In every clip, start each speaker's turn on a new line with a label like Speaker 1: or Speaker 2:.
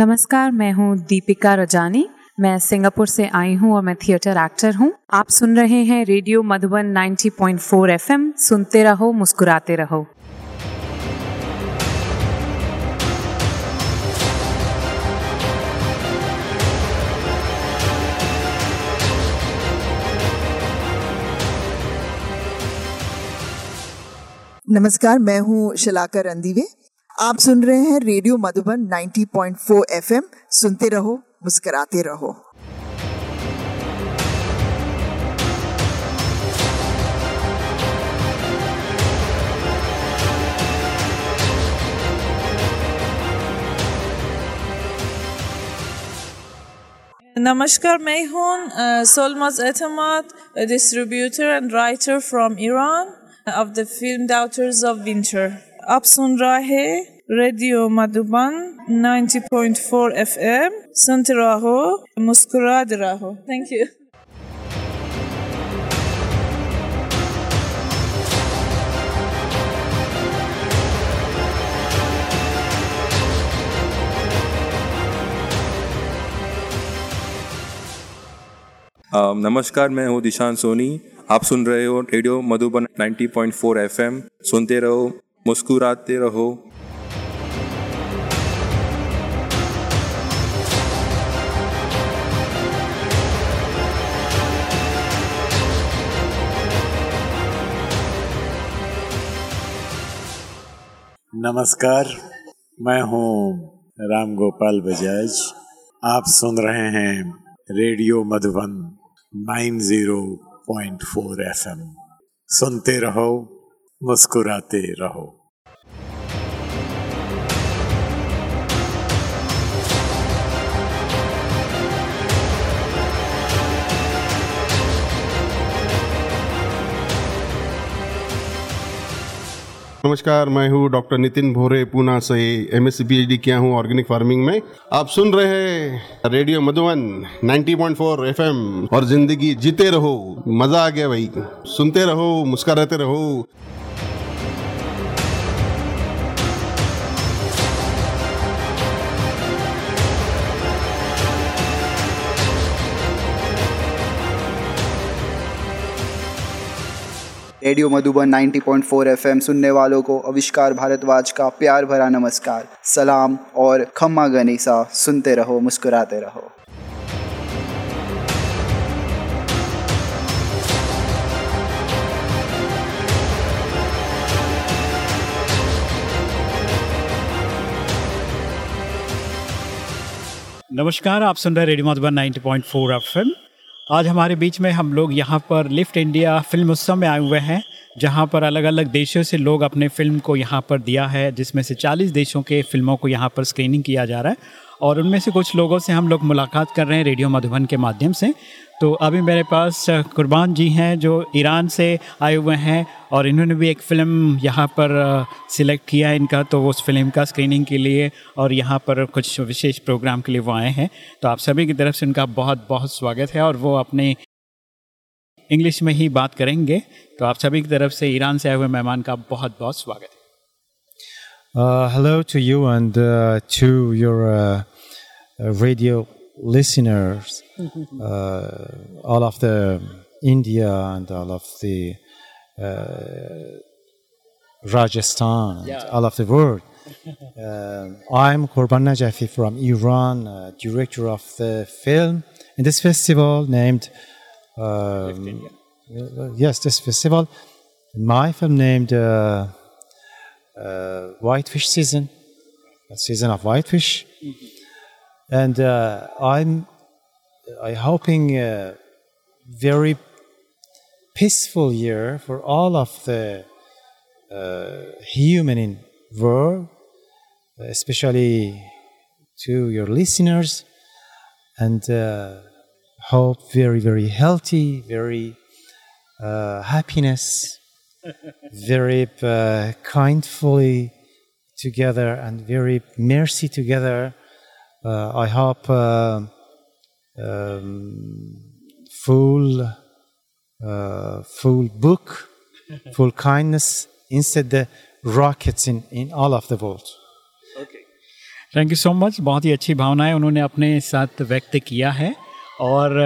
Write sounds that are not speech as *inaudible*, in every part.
Speaker 1: नमस्कार, मैं हूँ दीपिका रजानी। मैं सिंगापुर से आई हूँ और मैं थिएटर एक्टर हूँ। आप सुन रहे हैं रेडियो मधुबन 90.4 एफएम। सुनते रहो, मुस्कुराते रहो।
Speaker 2: नमस्कार, मैं हूँ शिलाकर रंदीवे आप सुन रहे हैं रेडियो मधुबन 90.4 एफएम। सुनते रहो, मुस्कुराते रहो।
Speaker 3: नमस्कार, मैं हूँ Solmaz Etemad distributor and writer from Iran of the film Daughters of Winter आप सुन रहे हैं रेडियो मधुबन 90.4 एफएम। सुनते रहो, मुस्कुराते रहो। थैंक यू
Speaker 4: नमस्कार, मैं हूँ दिशान सोनी। आप सुन रहे हो रेडियो मधुबन 90.4 एफएम। सुनते रहो मुस्कुराते रहो।
Speaker 5: नमस्कार, मैं हूँ राम गोपाल बजाज। आप सुन रहे हैं रेडियो मधुबन 90.4 एफएम। सुनते रहो, मुस्कुराते रहो।
Speaker 6: नमस्कार, मैं हूँ डॉक्टर नितिन भोरे, पूना से एम एस किया हूँ ऑर्गेनिक फ़ार्मिंग में। आप सुन रहे हैं रेडियो मधुबन 90.4 एफएम और ज़िंदगी जीते रहो, मज़ा आ गया भाई। सुनते रहो, मुस्कुराते रहो।
Speaker 7: रेडियो मधुबन 90.4 एफएम, सुनने वालों को अविष्कार भारद्वाज का प्यार भरा नमस्कार, सलाम और खम्मा गनीसा, सुनते रहो, मुस्कुराते रहो।
Speaker 8: नमस्कार, आप सुन रहे रेडियो मधुबन 90.4 एफएम। आज हमारे बीच में हम लोग यहाँ पर लिफ्ट इंडिया फ़िल्म उत्सव में आए हुए हैं, जहाँ पर अलग अलग देशों से लोग अपने फ़िल्म को यहाँ पर दिया है, जिसमें से 40 देशों के फ़िल्मों को यहाँ पर स्क्रीनिंग किया जा रहा है। और उनमें से कुछ लोगों से हम लोग मुलाकात कर रहे हैं रेडियो मधुबन के माध्यम से। तो अभी मेरे पास कुर्बान जी हैं जो ईरान से आए हुए हैं और इन्होंने भी एक फ़िल्म यहाँ पर सिलेक्ट किया है इनका तो उस फ़िल्म का स्क्रीनिंग के लिए और यहाँ पर कुछ विशेष प्रोग्राम के लिए वो आए हैं। तो आप सभी की तरफ़ से उनका बहुत बहुत स्वागत है और वो अपने इंग्लिश में ही बात करेंगे। तो आप सभी की तरफ़ से ईरान से आए हुए मेहमान का बहुत बहुत स्वागत है।
Speaker 9: Uh, hello to you and uh, radio listeners, uh, all of the India and all of the uh, Rajasthan and
Speaker 8: Yeah.
Speaker 9: all of the world. Um I'm Korban Najafi from Iran, uh, director of the film in this festival named. Um, uh, yes, this festival. My film named uh, uh, Whitefish Season, a season of whitefish, and uh, I'm I hoping a very peaceful year for all of the uh, human in world, especially to your listeners, and uh, hope very very healthy, very uh, happiness, *laughs* very uh, kindly together, and very mercy together. Uh, I hope uh, um, full uh, full book, *laughs* full kindness instead the rockets in, in all of the world.
Speaker 8: Thank you so much बहुत ही अच्छी भावनाएँ उन्होंने अपने साथ व्यक्त किया है और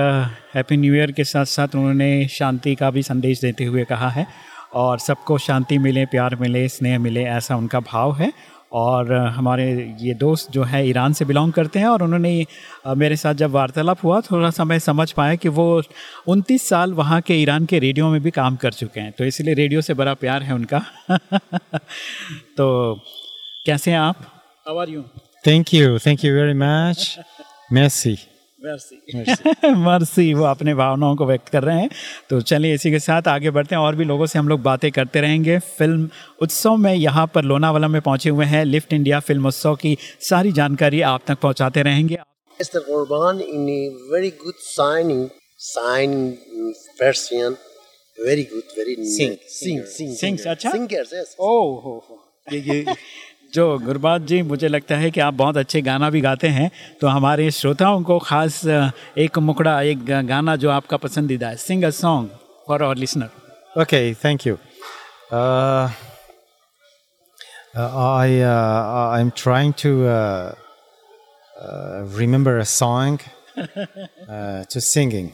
Speaker 8: हैप्पी न्यू ईयर के साथ साथ उन्होंने शांति का भी संदेश देते हुए कहा है और सबको शांति मिले प्यार मिले स्नेह मिले ऐसा उनका भाव है। और हमारे ये दोस्त जो है ईरान से बिलोंग करते हैं और उन्होंने मेरे साथ जब वार्तालाप हुआ थोड़ा सा मैं समझ पाया कि वो उनतीस साल वहाँ के ईरान के रेडियो में भी काम कर चुके हैं। तो इसलिए रेडियो से बड़ा प्यार है उनका। *laughs* तो कैसे हैं आप? आवार you
Speaker 10: thank you thank you very much Messi
Speaker 8: mercy *laughs* वो अपने भावनाओं को व्यक्त कर रहे हैं। तो चलिए इसी के साथ आगे बढ़ते हैं। और भी लोगों से हम लोग बातें करते रहेंगे। फ़िल्म उत्सव में यहाँ पर लोनावाला में पहुँचे हुए हैं। लिफ्ट इंडिया फ़िल्म उत्सव की सारी जानकारी आप तक पहुंचाते रहेंगे।
Speaker 11: Mr. Qurban in a very good signing, sign Persian, very good, very
Speaker 8: sing,
Speaker 11: sing, sing,
Speaker 8: sing, अच्छा?
Speaker 11: singers, yes.
Speaker 8: Oh, हो हो ये ये. *laughs* जो गुरबाज जी मुझे लगता है कि आप बहुत अच्छे गाना भी गाते हैं तो हमारे श्रोताओं को खास एक मुकड़ा एक गाना जो आपका पसंदीदा है sing a song for our listener
Speaker 10: okay thank you I uh, I'm trying to uh, uh, remember a song uh, to singing.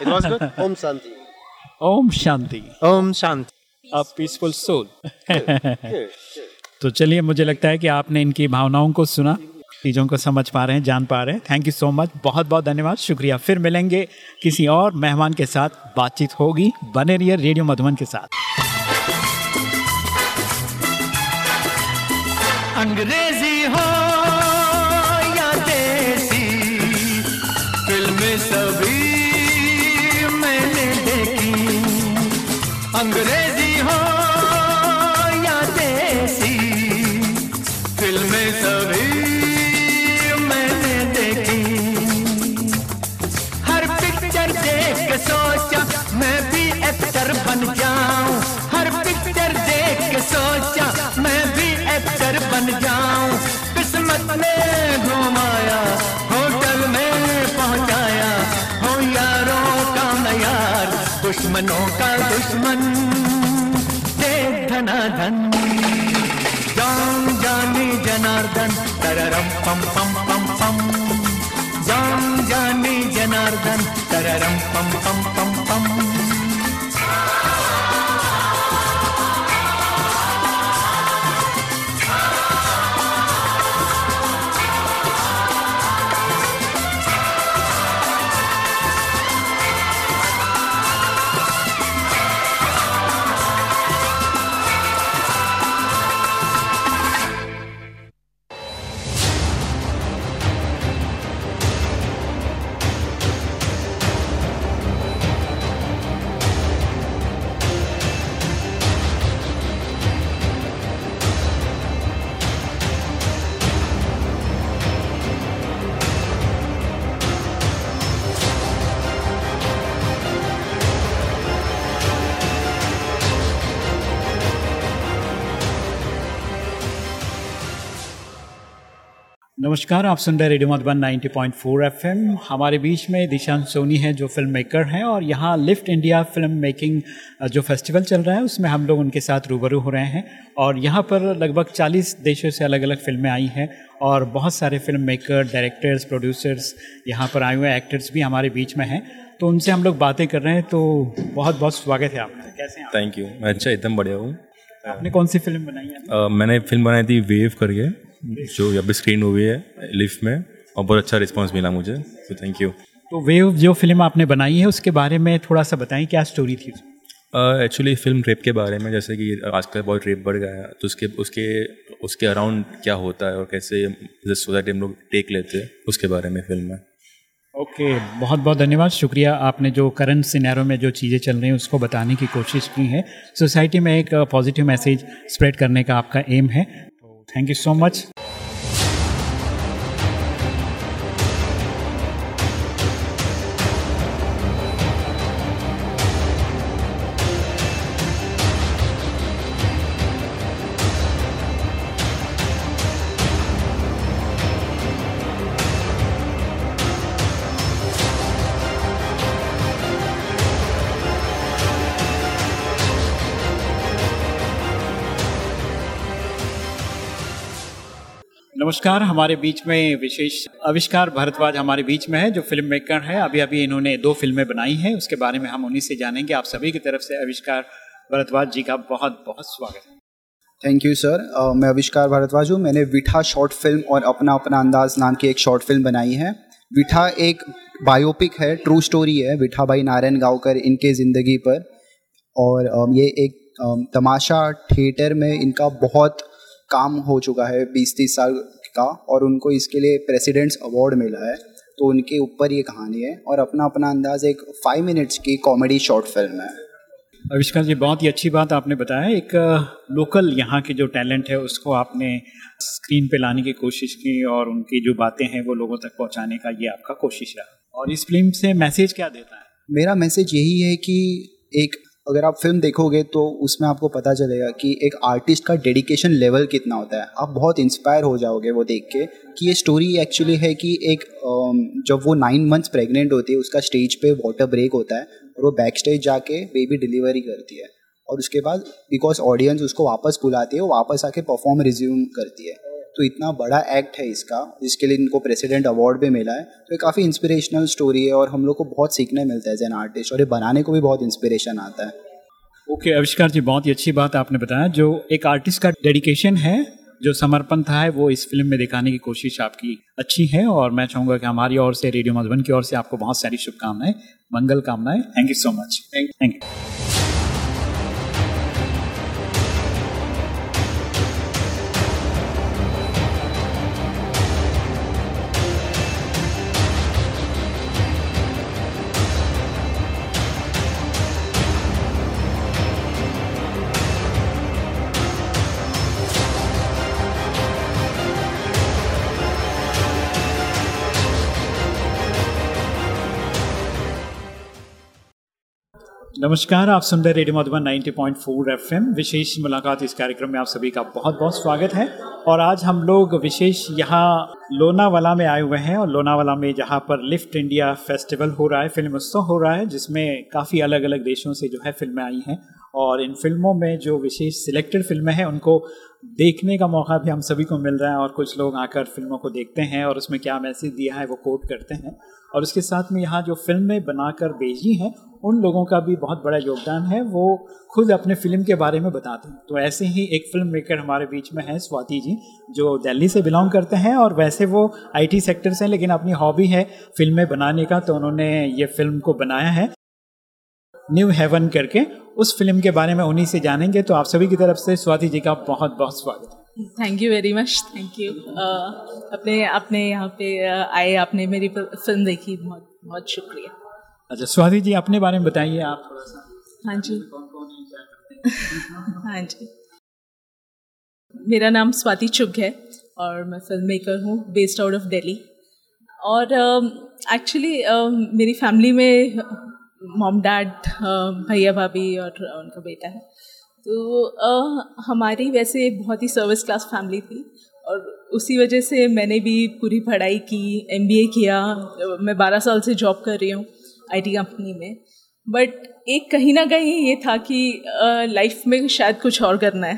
Speaker 11: It was good? Om Shanti.
Speaker 8: Om Shanti.
Speaker 10: Om Shanti.
Speaker 8: A peaceful soul. तो चलिए मुझे लगता है कि आपने इनकी भावनाओं को सुना चीज़ों को समझ पा रहे हैं, जान पा रहे हैं। थैंक यू सो मच बहुत बहुत धन्यवाद। शुक्रिया। फिर मिलेंगे किसी और मेहमान के साथ। बातचीत होगी बने रहिए रेडियो मधुबन के साथ।
Speaker 12: अंग्रेज़ी दुश्मनों का दुश्मन देख धनाधन। जान जाने जनार्दन, तररम पम पम पम पम। जान जानी जनार्दन, तररम पम पम
Speaker 8: नमस्कार आप सुन रहे रेडियो मधुबन 90.4 एफएम। हमारे बीच में दिशांत सोनी है जो फ़िल्म मेकर हैं और यहाँ लिफ्ट इंडिया फ़िल्म मेकिंग जो फेस्टिवल चल रहा है उसमें हम लोग उनके साथ रूबरू हो रहे हैं। और यहाँ पर लगभग 40 देशों से अलग अलग फ़िल्में आई हैं और बहुत सारे फ़िल्म मेकर डायरेक्टर्स प्रोड्यूसर्स यहाँ पर आए हुए एक्टर्स भी हमारे बीच में हैं। तो उनसे हम लोग बातें कर रहे हैं तो बहुत बहुत स्वागत है आपका। कैसे हैं
Speaker 4: थैंक यू मैं अच्छा एकदम बढ़िया हूँ।
Speaker 8: आपने कौन सी फ़िल्म बनाई है?
Speaker 4: मैंने फ़िल्म बनाई थी वेव करके। जो अभी स्क्रीन मूवी है लिफ्ट में और बहुत अच्छा रिस्पांस मिला मुझे तो थैंक यू
Speaker 8: तो वेव जो फ़िल्म आपने बनाई है उसके बारे में थोड़ा सा बताएँ क्या स्टोरी थी
Speaker 4: एक्चुअली फ़िल्म रेप के बारे में जैसे कि आजकल बहुत रेप बढ़ गया है तो उसके उसके उसके अराउंड क्या होता है और कैसे सोसाइटी हम लोग टेक लेते हैं उसके बारे में फ़िल्म है
Speaker 8: ओके okay, बहुत बहुत धन्यवाद शुक्रिया आपने जो करंट सिनेरो में जो चीज़ें चल रही हैं उसको बताने की कोशिश की है. सोसाइटी में एक पॉजिटिव मैसेज स्प्रेड करने का आपका एम है. तो थैंक यू सो नमस्कार, हमारे बीच में विशेष आविष्कार भारद्वाज हमारे बीच में है, जो फ़िल्म मेकर है। अभी अभी इन्होंने दो फ़िल्में बनाई हैं, उसके बारे में हम उन्हीं से जानेंगे। आप सभी की तरफ़ से आविष्कार भारद्वाज जी का बहुत बहुत स्वागत है।
Speaker 7: थैंक यू सर मैं आविष्कार भारद्वाज हूँ। मैंने विठा शॉर्ट फ़िल्म और अपना अपना अंदाज नाम की एक शॉर्ट फ़िल्म बनाई है। विठा एक बायोपिक है ट्रू स्टोरी है विठा भाई नारायण गांवकर, इनके ज़िंदगी पर। और ये एक तमाशा थिएटर में इनका बहुत काम हो चुका है, बीस तीस साल का और उनको इसके लिए प्रेसिडेंट्स अवार्ड मिला है तो उनके ऊपर ये कहानी है और अपना अपना अंदाज एक फाइव मिनट्स की कॉमेडी शॉर्ट फ़िल्म है।
Speaker 8: आविष्कार जी बहुत ही अच्छी बात आपने बताया। एक लोकल यहाँ के जो टैलेंट है उसको आपने स्क्रीन पे लाने की कोशिश की और उनकी जो बातें हैं वो लोगों तक पहुँचाने का ये आपका कोशिश रहा। और इस फ़िल्म से मैसेज क्या देता है?
Speaker 7: मेरा मैसेज यही है कि एक अगर आप फ़िल्म देखोगे तो उसमें आपको पता चलेगा कि एक आर्टिस्ट का डेडिकेशन लेवल कितना होता है। आप बहुत इंस्पायर हो जाओगे वो देख के कि ये स्टोरी एक्चुअली है कि एक जब वो नाइन मंथ्स प्रेग्नेंट होती है, उसका स्टेज पे वाटर ब्रेक होता है और वो बैक स्टेज जाके बेबी डिलीवरी करती है। और उसके बाद बिकॉज़ ऑडियंस उसको वापस बुलाती है, वो वापस आके परफॉर्म रिज्यूम करती है। तो इतना बड़ा एक्ट है इसका जिसके लिए इनको प्रेसिडेंट अवार्ड भी मिला है। तो ये काफ़ी इंस्पिरेशनल स्टोरी है और हम लोग को बहुत सीखने मिलता है एज एन आर्टिस्ट और ये बनाने को भी बहुत इंस्पिरेशन आता है।
Speaker 8: ओके okay, आविष्कार जी बहुत ही अच्छी बात आपने बताया जो एक आर्टिस्ट का डेडिकेशन है जो समर्पण था है वो इस फ़िल्म में दिखाने की कोशिश आपकी अच्छी है और मैं चाहूँगा कि हमारी ओर से रेडियो मधुबन की ओर से आपको बहुत सारी शुभकामनाएँ मंगल कामनाएँ। Thank you so much thank you नमस्कार, आप सुन रहे रेडियो मधुबन 90.4 एफएम। विशेष मुलाकात इस कार्यक्रम में आप सभी का बहुत बहुत स्वागत है। और आज हम लोग विशेष यहाँ लोनावाला में आए हुए हैं और लोनावाला में जहाँ पर लिफ्ट इंडिया फेस्टिवल हो रहा है, फ़िल्म उत्सव हो रहा है, जिसमें काफ़ी अलग अलग देशों से जो है फ़िल्में आई हैं। और इन फ़िल्मों में जो विशेष सिलेक्टेड फ़िल्में हैं, उनको देखने का मौका भी हम सभी को मिल रहा है और कुछ लोग आकर फ़िल्मों को देखते हैं और उसमें क्या मैसेज दिया है वो कोट करते हैं। और उसके साथ में यहाँ जो फ़िल्में बनाकर भेजी हैं, उन लोगों का भी बहुत बड़ा योगदान है, वो खुद अपने फ़िल्म के बारे में बताते हैं। तो ऐसे ही एक फ़िल्म मेकर हमारे बीच में है, स्वाति जी, जो दिल्ली से बिलोंग करते हैं और वैसे वो आईटी सेक्टर से हैं, लेकिन अपनी हॉबी है फ़िल्में बनाने का तो उन्होंने ये फ़िल्म को बनाया है। न्यू हेवन करके उस फ़िल्म के बारे में उन्हीं से जानेंगे। तो आप सभी की तरफ़ से स्वाति जी का बहुत बहुत स्वागत। है
Speaker 13: thank you very much thank you अपने अपने यहाँ पे uh, आए आपने मेरी फ़िल्म देखी बहुत बहुत शुक्रिया।
Speaker 8: अच्छा स्वाति जी अपने बारे में बताइए आप थोड़ा सा।
Speaker 13: हाँ जी। *laughs* हाँ जी। मेरा नाम स्वाति चुग है और मैं फ़िल्म मेकर हूँ बेस्ड आउट ऑफ़ दिल्ली और एक्चुअली uh, uh, मेरी फैमिली में मॉम डैड भैया भाभी और उनका बेटा है। तो uh, हमारी वैसे बहुत ही सर्विस क्लास फैमिली थी और उसी वजह से मैंने भी पूरी पढ़ाई की एमबीए किया। मैं बारह साल से जॉब कर रही हूँ आईटी कंपनी में। बट एक कहीं ना कहीं ये था कि लाइफ में शायद कुछ और करना है।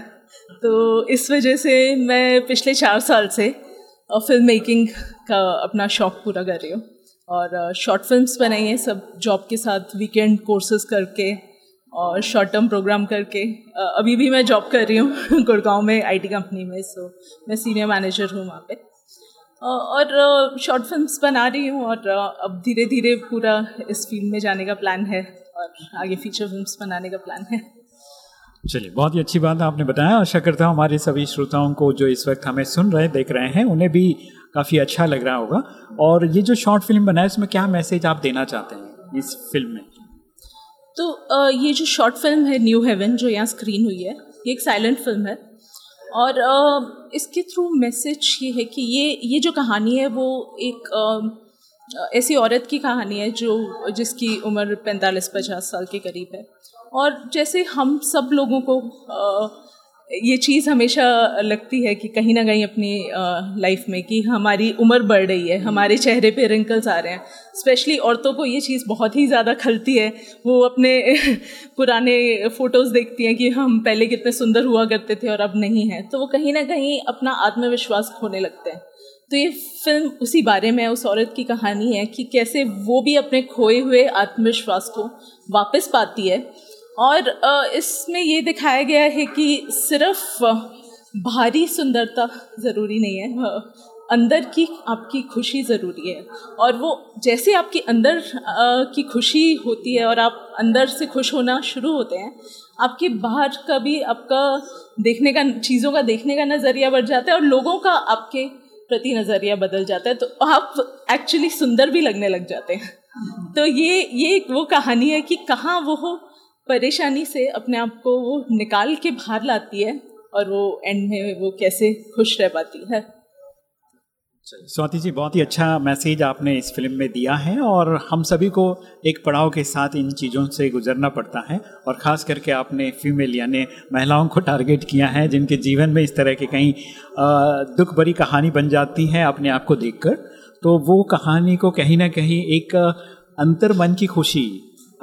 Speaker 13: तो इस वजह से मैं पिछले चार साल से फ़िल्म मेकिंग का अपना शौक़ पूरा कर रही हूँ। और शॉर्ट फिल्म्स बनाई हैं सब जॉब के साथ वीकेंड कोर्सेज करके और शॉर्ट टर्म प्रोग्राम करके। अभी भी मैं जॉब कर रही हूँ *laughs* गुड़गांव में आईटी कंपनी में सो मैं सीनियर मैनेजर हूँ वहाँ पे। और शॉर्ट फिल्म्स बना रही हूँ और अब धीरे धीरे पूरा इस फ़ील्ड में जाने का प्लान है और आगे फीचर फिल्म्स बनाने का प्लान है।
Speaker 8: चलिए, बहुत ही अच्छी बात आपने बताया। आशा करता हूँ हमारे सभी श्रोताओं को जो इस वक्त हमें सुन रहे, देख रहे हैं, उन्हें भी काफ़ी अच्छा लग रहा होगा। और ये जो शॉर्ट फ़िल्म बनाए उसमें क्या मैसेज आप देना चाहते हैं इस फ़िल्म में?
Speaker 13: तो ये जो शॉर्ट फ़िल्म है न्यू हेवन जो यहाँ स्क्रीन हुई है, ये एक साइलेंट फ़िल्म है। और इसके थ्रू मैसेज ये है कि ये ये जो कहानी है, वो एक ऐसी औरत की कहानी है, जो, जिसकी उम्र पैंतालीस पचास साल के करीब है। और जैसे हम सब लोगों को ये चीज़ हमेशा लगती है कि कहीं ना कहीं अपनी लाइफ में कि हमारी उम्र बढ़ रही है, हमारे चेहरे पे रिंकल्स आ रहे हैं। स्पेशली औरतों को ये चीज़ बहुत ही ज़्यादा खलती है। वो अपने *laughs* पुराने फ़ोटोज़ देखती हैं कि हम पहले कितने सुंदर हुआ करते थे और अब नहीं हैं। तो वो कहीं ना कहीं अपना आत्मविश्वास खोने लगते हैं। तो ये फ़िल्म उसी बारे में उस औरत की कहानी है कि कैसे वो भी अपने खोए हुए आत्मविश्वास को वापस पाती है। और इसमें ये दिखाया गया है कि सिर्फ़ बाहरी सुंदरता ज़रूरी नहीं है अंदर की आपकी खुशी ज़रूरी है। और वो जैसे आपकी अंदर की खुशी होती है और आप अंदर से खुश होना शुरू होते हैं, आपके बाहर का भी आपका देखने का, चीज़ों का देखने का नज़रिया बढ़ जाता है और लोगों का आपके प्रति नज़रिया बदल जाता है तो आप एक्चुअली सुंदर भी लगने लग जाते हैं। तो ये ये वो कहानी है कि कहाँ वो परेशानी से अपने आप को वो निकाल के बाहर लाती है और वो एंड में वो कैसे खुश रह पाती है।
Speaker 8: स्वाति जी, बहुत ही अच्छा मैसेज आपने इस फ़िल्म में दिया है और हम सभी को एक पड़ाव के साथ इन चीज़ों से गुजरना पड़ता है और ख़ास करके आपने फीमेल यानी महिलाओं को टारगेट किया है, जिनके जीवन में इस तरह की कहीं दुख भरी कहानी बन जाती है अपने आप को देखकर। तो वो कहानी को कहीं ना कहीं एक अंतर मन की खुशी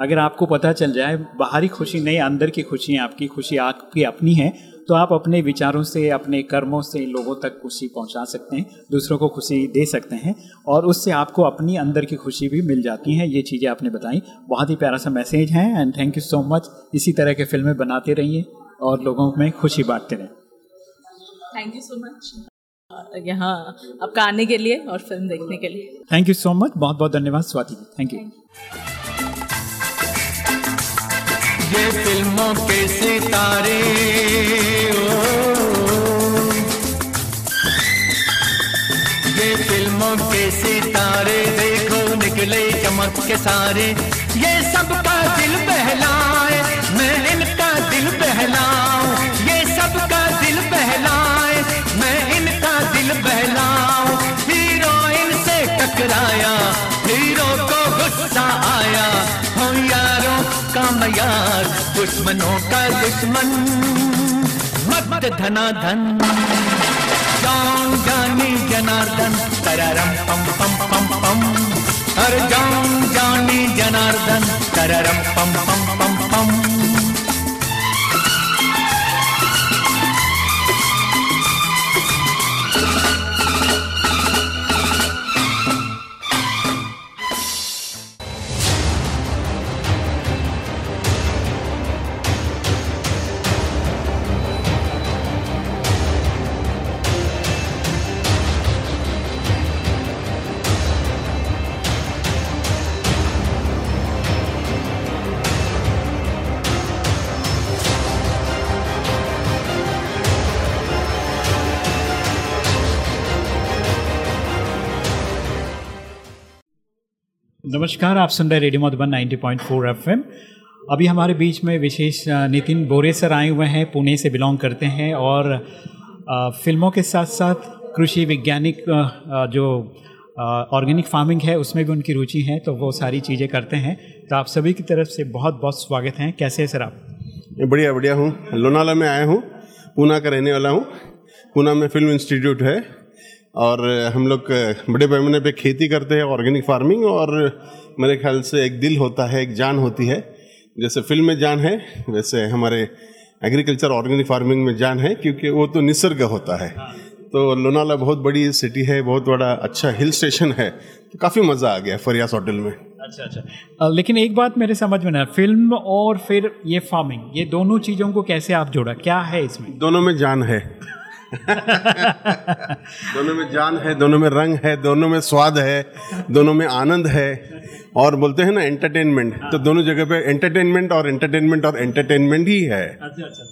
Speaker 8: अगर आपको पता चल जाए बाहरी खुशी नहीं अंदर की खुशी है आपकी खुशी आपकी अपनी है तो आप अपने विचारों से अपने कर्मों से लोगों तक खुशी पहुँचा सकते हैं दूसरों को खुशी दे सकते हैं और उससे आपको अपनी अंदर की खुशी भी मिल जाती है। ये चीज़ें आपने बताई। बहुत ही प्यारा सा मैसेज है and thank you so much इसी तरह के फ़िल्में बनाते रहिए और लोगों में खुशी बांटते रहें।
Speaker 13: थैंक यू सो मच यहाँ आपका आने के लिए और फ़िल्म देखने के लिए।
Speaker 8: थैंक यू सो मच बहुत बहुत धन्यवाद स्वाति जी। थैंक यू
Speaker 12: ये फ़िल्मों के सितारे ओ, ये फ़िल्मों के सितारे देखो निकले चमक के सारे। ये सबका दिल बहलाए मैं इनका दिल बहलाऊं। ये सबका दिल बहलाए मैं इनका दिल बहलाऊं। हीरोइन से टकराया का यार दुश्मनों का दुश्मन, मत धना धन जाऊँ जानी जनार्दन, तररम पम पम पम पम। हर जाऊँ जानी जनार्दन, तररम पम पम पम पम।
Speaker 8: नमस्कार, आप सुन रहे रेडियो मधुबन 90.4 एफएम। अभी हमारे बीच में विशेष नितिन बोरे सर आए हुए हैं, पुणे से बिलोंग करते हैं और फ़िल्मों के साथ साथ कृषि वैज्ञानिक जो ऑर्गेनिक फ़ार्मिंग है, उसमें भी उनकी रुचि है तो वो सारी चीज़ें करते हैं। तो आप सभी की तरफ़ से बहुत बहुत स्वागत हैं। कैसे हैं सर आप?
Speaker 6: बढ़िया बढ़िया हूँ। लोनाला में आया हूँ। पूना का रहने वाला हूँ। पूना में फ़िल्म इंस्टीट्यूट है। और हम लोग बड़े पैमाने पे खेती करते हैं ऑर्गेनिक फ़ार्मिंग और मेरे ख्याल से एक दिल होता है एक जान होती है। जैसे फ़िल्म में जान है वैसे हमारे एग्रीकल्चर ऑर्गेनिक फ़ार्मिंग में जान है क्योंकि वो तो निसर्ग होता है। तो लोनाला बहुत बड़ी सिटी है बहुत बड़ा अच्छा हिल स्टेशन है तो काफ़ी मज़ा आ गया फरियास होटल में।
Speaker 8: अच्छा अच्छा। लेकिन एक बात मेरे समझ में ना फ़िल्म और फिर ये फ़ार्मिंग ये दोनों चीज़ों को कैसे आप जोड़ा? क्या है इसमें?
Speaker 6: दोनों में जान है। *laughs* दोनों में जान है दोनों में रंग है दोनों में स्वाद है दोनों में आनंद है और बोलते हैं ना एंटरटेनमेंट तो दोनों जगह पे एंटरटेनमेंट और एंटरटेनमेंट और एंटरटेनमेंट ही है।
Speaker 8: अच्छा अच्छा।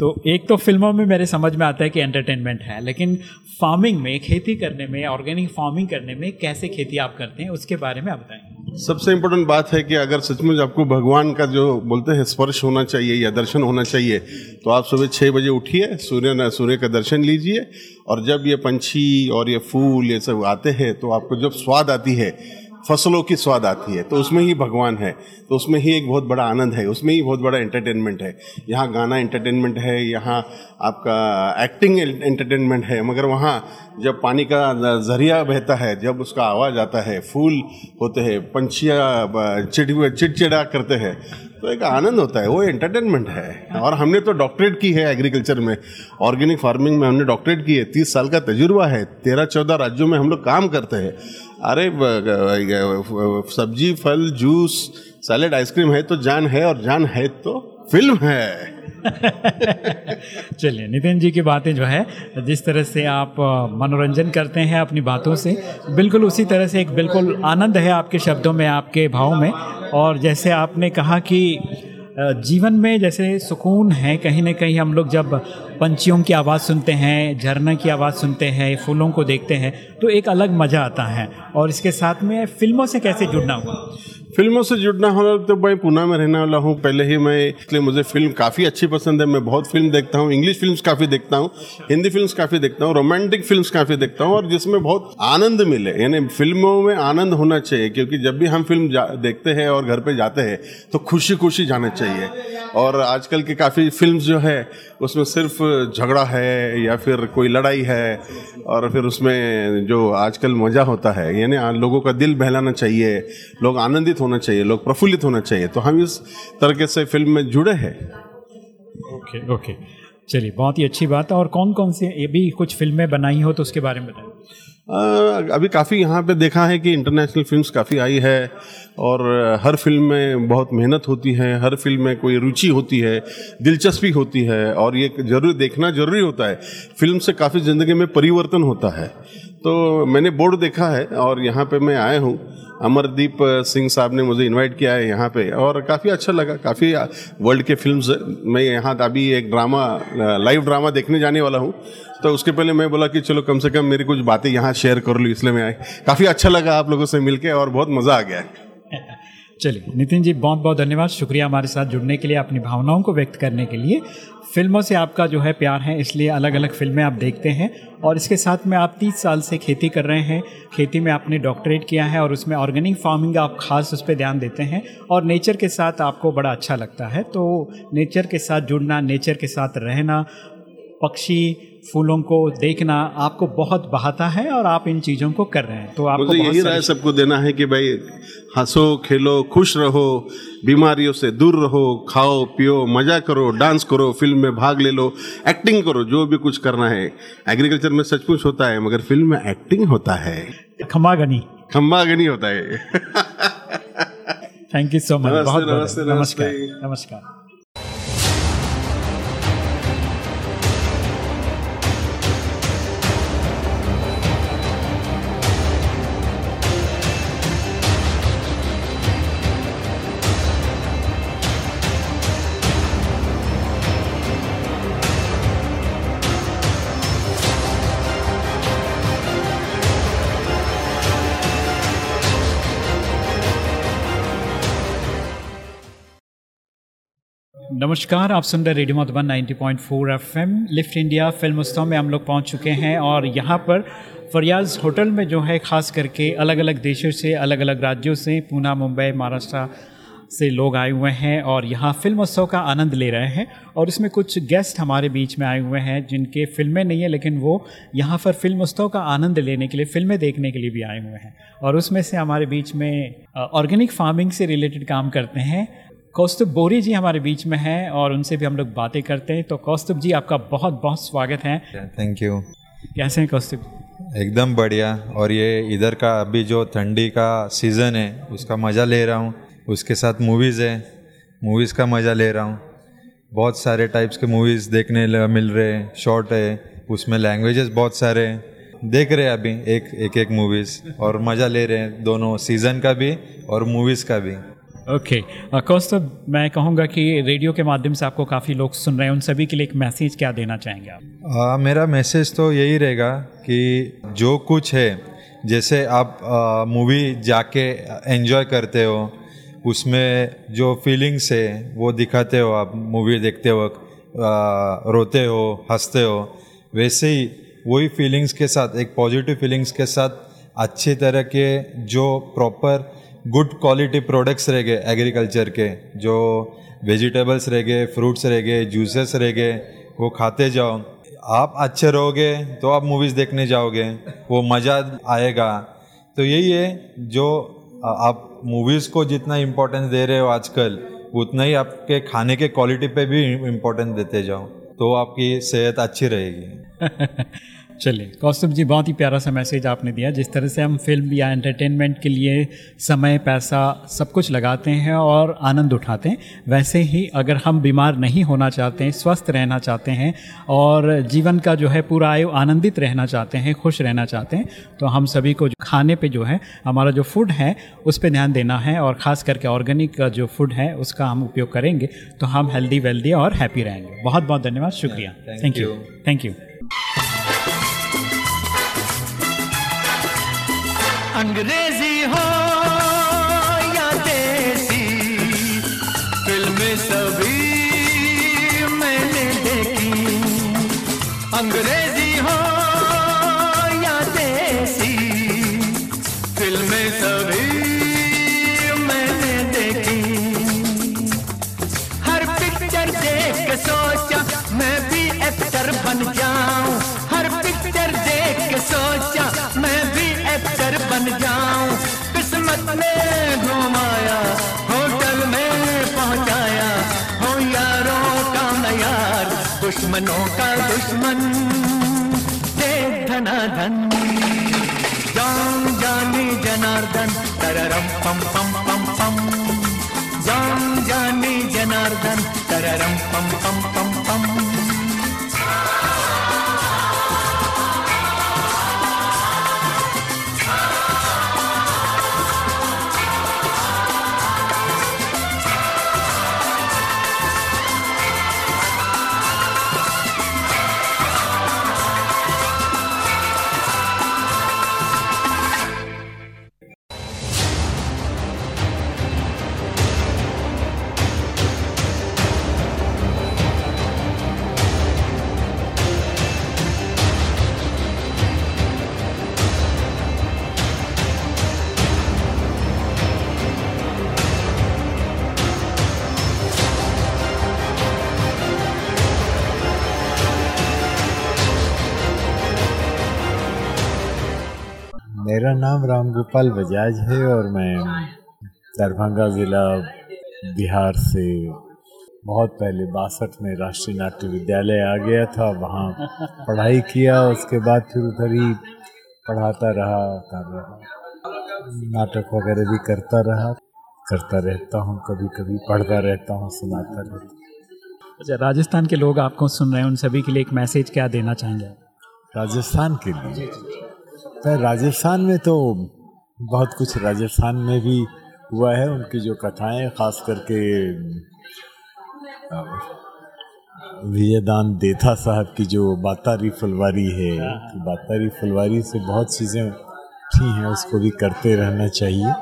Speaker 8: तो एक तो फ़िल्मों में मेरे समझ में आता है कि एंटरटेनमेंट है लेकिन फ़ार्मिंग में खेती करने में ऑर्गेनिक फ़ार्मिंग करने में कैसे खेती आप करते हैं उसके बारे में आप बताएँ
Speaker 6: सबसे इम्पोर्टेंट बात है कि अगर सचमुच आपको भगवान का जो बोलते हैं, स्पर्श होना चाहिए या दर्शन होना चाहिए तो आप सुबह छः बजे उठिए, सूर्य न, सूर्य का दर्शन लीजिए और जब ये पंछी और ये फूल ये सब आते हैं तो आपको जब स्वाद आती है फ़सलों की स्वाद आती है तो उसमें ही भगवान है तो उसमें ही एक बहुत बड़ा आनंद है, उसमें ही बहुत बड़ा एंटरटेनमेंट है। यहाँ गाना एंटरटेनमेंट है, यहाँ आपका एक्टिंग एंटरटेनमेंट है, मगर वहाँ जब पानी का ज़रिया बहता है, जब उसका आवाज़ आता है, फूल होते हैं, पंछियाँ चिड़, चिड़चिड़ा करते हैं तो एक आनंद होता है, वो एंटरटेनमेंट है। और हमने तो डॉक्टरेट की है एग्रीकल्चर में। ऑर्गेनिक फ़ार्मिंग में हमने डॉक्टरेट की है। तीस साल का तजुर्बा है। तेरह चौदह राज्यों में हम लोग काम करते हैं। अरे सब्ज़ी, फल जूस सैलेड आइसक्रीम है तो जान है और जान है तो फ़िल्म है। *laughs*
Speaker 8: चलिए, नितिन जी की बातें जो है, जिस तरह से आप मनोरंजन करते हैं अपनी बातों से, बिल्कुल उसी तरह से एक बिल्कुल आनंद है आपके शब्दों में, आपके भाव में। और जैसे आपने कहा कि जीवन में जैसे सुकून है, कहीं ना कहीं हम लोग जब पंछियों की आवाज़ सुनते हैं, झरना की आवाज़ सुनते हैं, फूलों को देखते हैं तो एक अलग मज़ा आता है। और इसके साथ में फ़िल्मों से कैसे जुड़ना हुआ?
Speaker 6: फ़िल्मों से जुड़ना होना तो मैं पुणे में रहने वाला हूँ। पहले ही मैं, इसलिए मुझे फ़िल्म काफ़ी अच्छी पसंद है। मैं बहुत फ़िल्म देखता हूँ, इंग्लिश फिल्म्स काफ़ी देखता हूँ, हिंदी फिल्म्स काफ़ी देखता हूँ, रोमांटिक फिल्म्स काफ़ी देखता हूँ और जिसमें बहुत आनंद मिले। यानी फ़िल्मों में आनंद होना चाहिए, क्योंकि जब भी हम फ़िल्म देखते हैं और घर पर जाते हैं तो खुशी खुशी जाना चाहिए। और आजकल की काफ़ी फ़िल्म जो है, उसमें सिर्फ़ झगड़ा है या फिर कोई लड़ाई है, और फिर उसमें जो आजकल मज़ा होता है, यानी लोगों का दिल बहलाना चाहिए, लोग आनंदित होना चाहिए, लोग प्रफुल्लित होना चाहिए। तो हम इस तरह से फ़िल्म में जुड़े हैं।
Speaker 8: Okay okay. चलिए, बहुत ही अच्छी बात है। और कौन कौन सी ये भी कुछ फ़िल्में बनाई हो तो उसके बारे में बताएँ।
Speaker 6: अभी काफ़ी यहाँ पे देखा है कि इंटरनेशनल फिल्म्स काफ़ी आई है और हर फ़िल्म में बहुत मेहनत होती है, हर फ़िल्म में कोई रुचि होती है, दिलचस्पी होती है और ये ज़रूर देखना ज़रूरी होता है। फ़िल्म से काफ़ी ज़िंदगी में परिवर्तन होता है। तो मैंने बोर्ड देखा है और यहाँ पे मैं आया हूँ। अमरदीप सिंह साहब ने मुझे इनवाइट किया है यहाँ पे और काफ़ी अच्छा लगा, काफ़ी वर्ल्ड के फिल्म्स मैं यहाँ अभी एक ड्रामा लाइव ड्रामा देखने जाने वाला हूँ। तो उसके पहले मैं बोला कि चलो कम से कम मेरी कुछ बातें यहाँ शेयर कर लूँ, इसलिए मैं आए काफ़ी अच्छा लगा आप लोगों से मिलके और बहुत मज़ा आ गया।
Speaker 8: चलिए, नितिन जी, बहुत बहुत धन्यवाद। शुक्रिया हमारे साथ जुड़ने के लिए, अपनी भावनाओं को व्यक्त करने के लिए। फ़िल्मों से आपका जो है प्यार है, इसलिए अलग अलग फ़िल्में आप देखते हैं। और इसके साथ में आप तीस साल से खेती कर रहे हैं। खेती में आपने डॉक्टरेट किया है और उसमें ऑर्गेनिक फ़ार्मिंग आप खास उस पर ध्यान देते हैं और नेचर के साथ आपको बड़ा अच्छा लगता है। तो नेचर के साथ जुड़ना नेचर के साथ रहना पक्षी फूलों को देखना आपको बहुत बहाता है और आप इन चीज़ों को कर रहे हैं। तो आपको
Speaker 6: मुझे यही राय सबको देना है कि भाई हंसो खेलो खुश रहो बीमारियों से दूर रहो खाओ पियो मज़ा करो डांस करो फ़िल्म में भाग ले लो एक्टिंग करो जो भी कुछ करना है। एग्रीकल्चर में सचमुच होता है मगर फ़िल्म में एक्टिंग होता है।
Speaker 8: खम्बागनी
Speaker 6: खम्बागनी होता है।
Speaker 8: थैंक यू सो मच बहुत
Speaker 6: नमस्ते
Speaker 8: नमस्कार नमस्कार। नमस्कार, आप सुन रहे radio Madhuban 90.4 FM, lift India film उत्सव में हम लोग पहुँच चुके हैं और यहाँ पर फरियाज होटल में जो है, ख़ास करके अलग अलग देशों से अलग अलग राज्यों से, पूना, मुंबई, महाराष्ट्र से लोग आए हुए हैं और यहाँ फ़िल्म उत्सव का आनंद ले रहे हैं और इसमें कुछ गेस्ट हमारे बीच में आए हुए हैं जिनके फ़िल्में नहीं है, लेकिन वो यहाँ पर फ़िल्म उत्सव का आनंद लेने के लिए, फ़िल्में देखने के लिए भी आए हुए हैं। और उसमें से हमारे बीच में ऑर्गेनिक फ़ार्मिंग से रिलेटेड काम करते हैं। कौस्तुभ बोरी जी हमारे बीच में हैं और उनसे भी हम लोग बातें करते हैं। तो कौस्तुभ जी आपका बहुत बहुत स्वागत है।
Speaker 14: थैंक यू
Speaker 8: कैसे हैं कौस्तुभ?
Speaker 14: एकदम बढ़िया। और ये इधर का अभी जो ठंडी का सीज़न है उसका मज़ा ले रहा हूँ। उसके साथ मूवीज़ है। मूवीज़ का मज़ा ले रहा हूँ। बहुत सारे टाइप्स के मूवीज़ देखने मिल रहे हैं। शॉर्ट है उसमें लैंग्वेजेस बहुत सारे हैं। देख रहे हैं अभी एक एक एक मूवीज़ और मज़ा ले रहे हैं दोनों सीज़न का भी और मूवीज़ का भी।
Speaker 8: ओके. कौस्तुभ मैं कहूँगा कि रेडियो के माध्यम से आपको काफ़ी लोग सुन रहे हैं उन सभी के लिए एक मैसेज क्या देना चाहेंगे आप
Speaker 14: आ, मेरा मैसेज तो यही रहेगा कि जो कुछ है जैसे आप मूवी जाके एंजॉय करते हो उसमें जो फीलिंग्स है वो दिखाते हो आप मूवी देखते वक्त रोते हो हँसते हो वैसे ही वही फीलिंग्स के साथ एक पॉजिटिव फीलिंग्स के साथ अच्छी तरह के जो प्रॉपर गुड क्वालिटी प्रोडक्ट्स रह गए एग्रीकल्चर के, जो वेजिटेबल्स रह गए फ्रूट्स रह गए जूसेस रह गए वो खाते जाओ। आप अच्छे रहोगे तो आप मूवीज़ देखने जाओगे, वो मज़ा आएगा। तो यही है, जो आप मूवीज़ को जितना इम्पोर्टेंस दे रहे हो आजकल, उतना ही आपके खाने के क्वालिटी पे भी इम्पोर्टेंस देते जाओ तो आपकी सेहत अच्छी रहेगी। *laughs*
Speaker 8: चलिए कौस्तुभ जी बहुत ही प्यारा सा मैसेज आपने दिया। जिस तरह से हम फ़िल्म या एंटरटेनमेंट के लिए समय पैसा सब कुछ लगाते हैं और आनंद उठाते हैं वैसे ही अगर हम बीमार नहीं होना चाहते हैं स्वस्थ रहना चाहते हैं और जीवन का जो है पूरा आयु आनंदित रहना चाहते हैं खुश रहना चाहते हैं तो हम सभी को खाने पर जो है हमारा जो फ़ूड है उस पर ध्यान देना है और ख़ास करके ऑर्गेनिक जो फ़ूड है उसका हम उपयोग करेंगे तो हम हेल्दी वेल्दी और हैप्पी रहेंगे। बहुत बहुत धन्यवाद शुक्रिया। थैंक यू थैंक यू
Speaker 12: अंग्रेज़ी दुश्मनों का दुश्मन देख धनाधन। जान जाने जनार्दन, तररम पम पम पम पम। जान जाने जनार्दन, तररम पम पम पम पम।
Speaker 5: मेरा नाम रामगोपाल बजाज है और मैं दरभंगा ज़िला बिहार से बहुत पहले बासठ में राष्ट्रीय नाट्य विद्यालय आ गया था वहाँ पढ़ाई किया उसके बाद फिर उधर ही पढ़ाता रहा कर रहा। नाटक वगैरह भी करता रहा करता रहता हूँ कभी कभी पढ़ता रहता हूँ सुनाता रहता हूँ।
Speaker 8: अच्छा राजस्थान के लोग आपको सुन रहे हैं उन सभी के लिए एक मैसेज क्या देना चाहेंगे
Speaker 5: राजस्थान के लिए? तो राजस्थान में तो बहुत कुछ राजस्थान में भी हुआ है। उनकी जो कथाएँ, खास करके विजयदान देथा साहब की जो बातारी फुलवारी है तो बातारी फुलवारी से बहुत चीज़ें अच्छी हैं, उसको भी करते रहना चाहिए।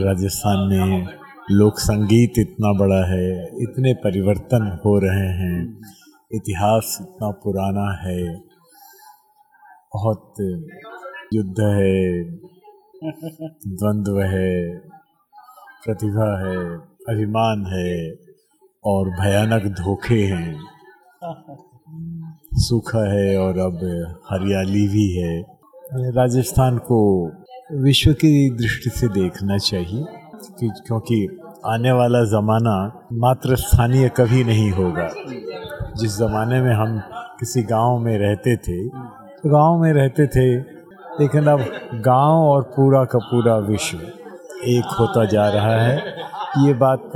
Speaker 5: राजस्थान में लोक संगीत इतना बड़ा है, इतने परिवर्तन हो रहे हैं, इतिहास इतना पुराना है बहुत युद्ध है, द्वंद्व है, प्रतिभा है, अभिमान है और भयानक धोखे हैं। सूखा है और अब हरियाली भी है। राजस्थान को विश्व की दृष्टि से देखना चाहिए, कि क्योंकि आने वाला ज़माना मात्र स्थानीय कभी नहीं होगा। जिस ज़माने में हम किसी गाँव में रहते थे तो गाँव में रहते थे, लेकिन अब गाँव और पूरा का पूरा विश्व एक होता जा रहा है। ये बात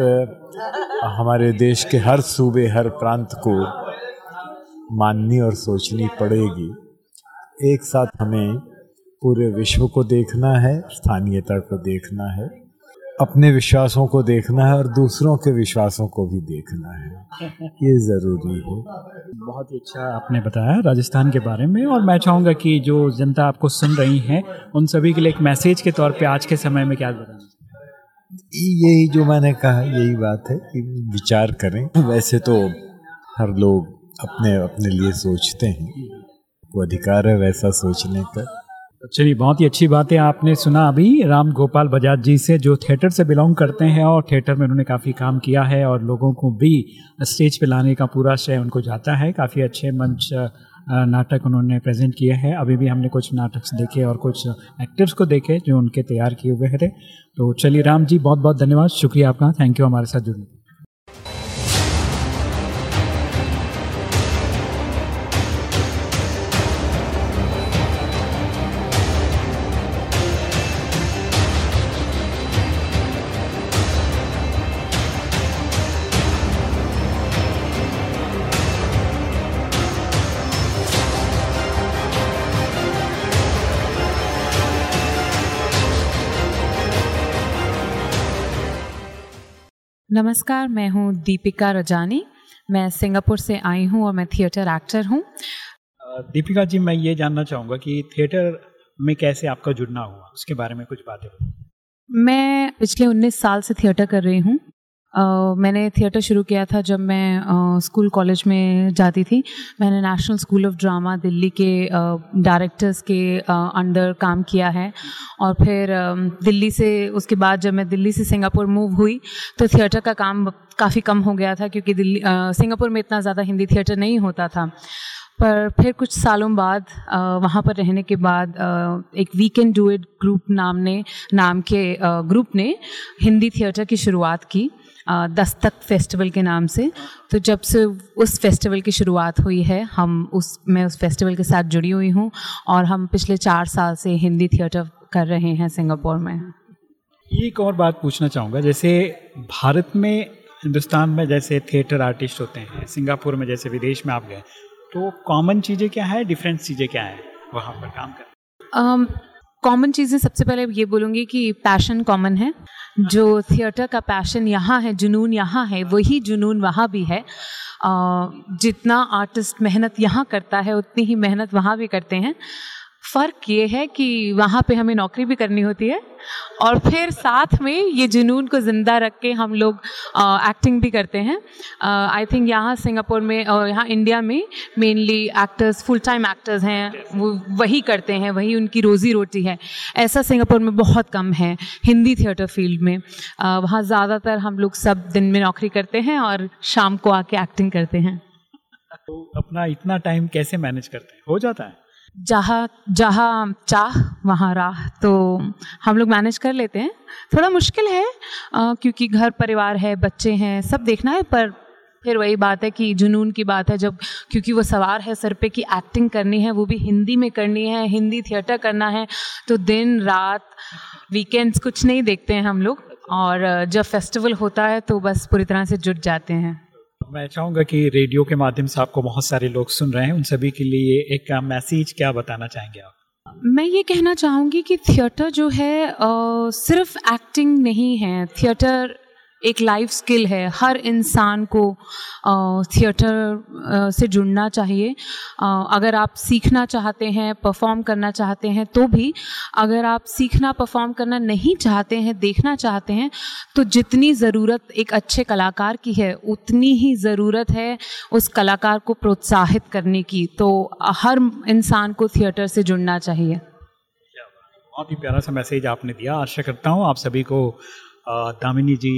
Speaker 5: हमारे देश के हर सूबे, हर प्रांत को माननी और सोचनी पड़ेगी। एक साथ हमें पूरे विश्व को देखना है, स्थानीयता को देखना है। अपने विश्वासों को देखना है और दूसरों के विश्वासों को भी देखना है। ये ज़रूरी है।
Speaker 8: बहुत ही अच्छा आपने बताया राजस्थान के बारे में और मैं चाहूँगा कि जो जनता आपको सुन रही है उन सभी के लिए एक मैसेज के तौर पे आज के समय में क्या बताना
Speaker 5: यही जो मैंने कहा यही बात है कि विचार करें। वैसे तो हर लोग अपने अपने लिए सोचते हैं। वो अधिकार है वैसा सोचने का।
Speaker 8: चलिए, बहुत ही अच्छी बात है आपने सुना। अभी राम गोपाल बजाज जी से जो थिएटर से बिलोंग करते हैं और थिएटर में उन्होंने काफ़ी काम किया है और लोगों को भी स्टेज पे लाने का पूरा श्रेय उनको जाता है। काफ़ी अच्छे मंच नाटक उन्होंने प्रेजेंट किए हैं। अभी भी हमने कुछ नाटक देखे और कुछ एक्टर्स को देखे जो उनके तैयार किए हुए थे तो चलिए, राम जी बहुत बहुत धन्यवाद। शुक्रिया आपका। थैंक यू हमारे साथ जुड़ने
Speaker 1: नमस्कार मैं हूँ दीपिका रजानी। मैं सिंगापुर से आई हूँ और मैं थिएटर एक्टर हूँ।
Speaker 8: दीपिका जी मैं ये जानना चाहूँगा कि थिएटर में कैसे आपका जुड़ना हुआ? उसके बारे में कुछ बातें
Speaker 1: मैं पिछले 19 साल से थिएटर कर रही हूँ। Uh, मैंने थिएटर शुरू किया था जब मैं uh, स्कूल कॉलेज में जाती थी। मैंने national school of drama Delhi के डायरेक्टर्स uh, के अंडर काम किया है। और फिर दिल्ली से उसके बाद जब मैं दिल्ली से सिंगापुर मूव हुई तो थिएटर का काम काफ़ी कम हो गया था क्योंकि दिल्ली सिंगापुर में इतना ज़्यादा हिंदी थिएटर नहीं होता था। पर फिर कुछ सालों बाद वहाँ पर रहने के बाद एक we can do it group नाम ने नाम के ग्रुप ने हिंदी थिएटर की शुरुआत की। दस्तक फेस्टिवल के नाम से। तो जब से उस फेस्टिवल की शुरुआत हुई है हम उस मैं उस फेस्टिवल के साथ जुड़ी हुई हूँ और हम पिछले चार साल से हिंदी थिएटर कर रहे हैं सिंगापुर में।
Speaker 8: एक और बात पूछना चाहूँगा जैसे भारत में हिंदुस्तान में जैसे थिएटर आर्टिस्ट होते हैं सिंगापुर में जैसे विदेश में आप गए तो कॉमन चीज़ें क्या है डिफरेंट चीज़ें क्या है वहाँ पर काम कर
Speaker 1: कॉमन चीज़ें सबसे पहले ये बोलूँगी कि पैशन कॉमन है। जो थिएटर का पैशन यहाँ है, जुनून यहाँ है, वही जुनून वहाँ भी है। जितना आर्टिस्ट मेहनत यहाँ करता है, उतनी ही मेहनत वहाँ भी करते हैं। फ़र्क ये है कि वहाँ पे हमें नौकरी भी करनी होती है और फिर साथ में ये जुनून को ज़िंदा रख के हम लोग एक्टिंग भी करते हैं। आई थिंक यहाँ सिंगापुर में और यहाँ इंडिया में mainly actors full time actors हैं वो वही करते हैं वही उनकी रोज़ी रोटी है। ऐसा सिंगापुर में बहुत कम है हिंदी थिएटर फ़ील्ड में। वहाँ ज़्यादातर हम लोग सब दिन में नौकरी करते हैं और शाम को आके एक्टिंग करते हैं।
Speaker 8: तो अपना इतना टाइम कैसे मैनेज करते हैं? हो जाता है।
Speaker 1: जहाँ जहाँ चाह वहाँ राह। तो हम लोग मैनेज कर लेते हैं। थोड़ा मुश्किल है आ, क्योंकि घर परिवार है बच्चे हैं सब देखना है पर फिर वही बात है कि जुनून की बात है जब क्योंकि वो सवार है सर पे कि एक्टिंग करनी है वो भी हिंदी में करनी है हिंदी थिएटर करना है तो दिन रात वीकेंड्स कुछ नहीं देखते हैं हम लोग। और जब फेस्टिवल होता है तो बस पूरी तरह से जुट जाते हैं।
Speaker 8: मैं चाहूँगा कि रेडियो के माध्यम से आपको बहुत सारे लोग सुन रहे हैं। उन सभी के लिए एक मैसेज क्या बताना चाहेंगे आप?
Speaker 1: मैं ये कहना चाहूँगी कि थिएटर जो है आ, सिर्फ़ एक्टिंग नहीं है। थिएटर एक लाइफ स्किल है। हर इंसान को थिएटर से जुड़ना चाहिए। अगर आप सीखना चाहते हैं परफॉर्म करना चाहते हैं तो भी अगर आप सीखना परफॉर्म करना नहीं चाहते हैं, देखना चाहते हैं तो जितनी ज़रूरत एक अच्छे कलाकार की है, उतनी ही ज़रूरत है उस कलाकार को प्रोत्साहित करने की। तो हर इंसान को थिएटर से जुड़ना चाहिए।
Speaker 8: बहुत ही प्यारा सा मैसेज आपने दिया। आशा करता हूँ आप सभी को दामिनी जी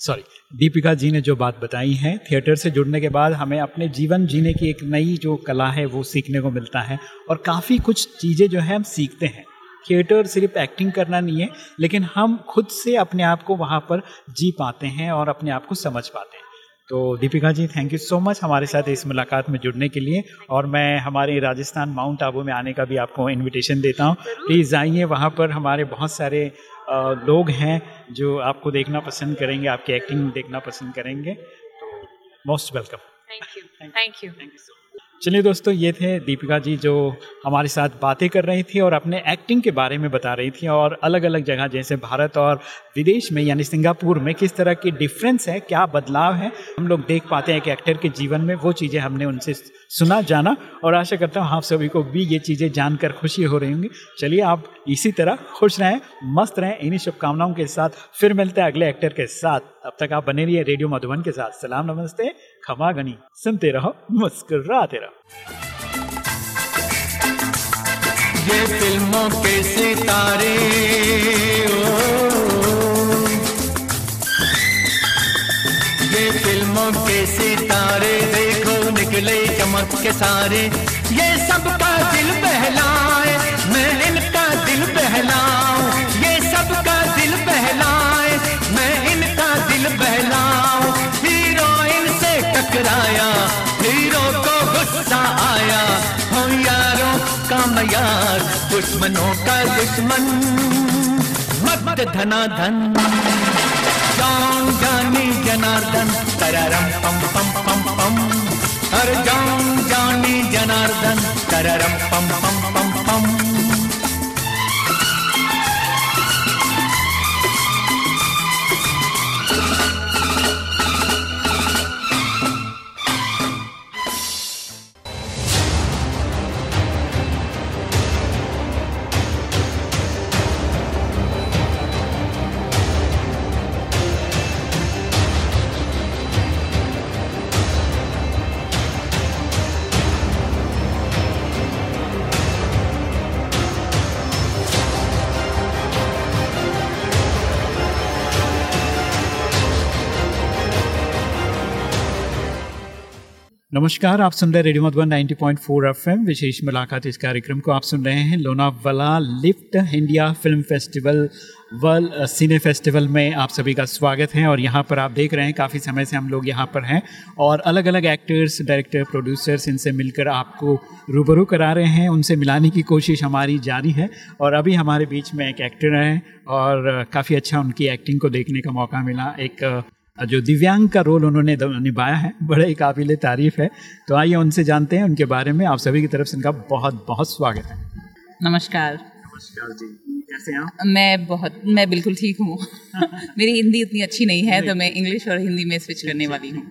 Speaker 8: सॉरी दीपिका जी ने जो बात बताई है थिएटर से जुड़ने के बाद हमें अपने जीवन जीने की एक नई जो कला है, वो सीखने को मिलता है और काफ़ी कुछ चीज़ें जो है हम सीखते हैं। थिएटर सिर्फ़ एक्टिंग करना नहीं है, लेकिन हम खुद से अपने आप को वहाँ पर जी पाते हैं और अपने आप को समझ पाते हैं। तो Deepika ji thank you so much हमारे साथ इस मुलाकात में जुड़ने के लिए और मैं हमारे राजस्थान माउंट आबू में आने का भी आपको इनविटेशन देता हूँ। प्लीज़ आइए, वहाँ पर हमारे बहुत सारे लोग हैं जो आपको देखना पसंद करेंगे आपकी एक्टिंग देखना पसंद करेंगे तो most welcome
Speaker 1: thank you thank you
Speaker 8: चलिए दोस्तों ये थे दीपिका जी जो हमारे साथ बातें कर रही थी और अपने एक्टिंग के बारे में बता रही थी और अलग अलग जगह जैसे भारत और विदेश में यानी सिंगापुर में किस तरह की डिफरेंस है क्या बदलाव है हम लोग देख पाते हैं कि एक्टर के जीवन में वो चीज़ें हमने उनसे सुना जाना। और आशा करता हूँ आप सभी को भी ये चीज़ें जानकर खुशी हो रही होंगी। चलिए आप इसी तरह खुश रहें मस्त रहें इन्हीं शुभकामनाओं के साथ फिर मिलते हैं अगले एक्टर के साथ। तब तक आप बने रहिए रेडियो मधुबन के साथ। सलाम नमस्ते खमा गनी। सुनते रहो मुस्कुराते रहो।
Speaker 12: ये फ़िल्मों के सितारे ओ, ये फ़िल्मों के सितारे देखो। निकले चमक के सारे। ये सबका दिल बहलाए, मैं इनका दिल बहलाऊं। ये सबका दिल बहलाए, मैं इनका दिल बहलाऊं। हीरोइन इनसे टकराया, हीरो को गुस्सा आया। हो यारों का मयार, दुश्मनों का दुश्मन। मत धना धन जान जानी जनार्दन, तररम, पम पम पम पम। हर जान जानी जनार्दन तररम पम पम पम पम।
Speaker 8: नमस्कार, आप सुन रहे रेडियो मधुबन 90.4 एफएम, विशेष मुलाकात इस कार्यक्रम को आप सुन रहे हैं Lonavala lift India film festival, world cine festival में आप सभी का स्वागत है और यहाँ पर आप देख रहे हैं काफ़ी समय से हम लोग यहाँ पर हैं और अलग अलग एक्टर्स डायरेक्टर प्रोड्यूसर्स इनसे मिलकर आपको रूबरू करा रहे हैं, उनसे मिलाने की कोशिश हमारी जारी है और अभी हमारे बीच में एक एक्टर हैं और काफ़ी अच्छा उनकी एक्टिंग को देखने का मौका मिला, एक जो दिव्यांग का रोल उन्होंने निभाया है बड़े ही काबिल तारीफ़ है। तो आइए उनसे जानते हैं उनके बारे में। आप सभी की तरफ़ से उनका बहुत बहुत स्वागत है।
Speaker 15: नमस्कार।
Speaker 8: नमस्कार जी। कैसे हैं
Speaker 15: मैं बहुत मैं बिल्कुल ठीक हूँ। *laughs* मेरी हिंदी इतनी अच्छी नहीं है तो मैं इंग्लिश और हिंदी में स्विच करने वाली हूँ।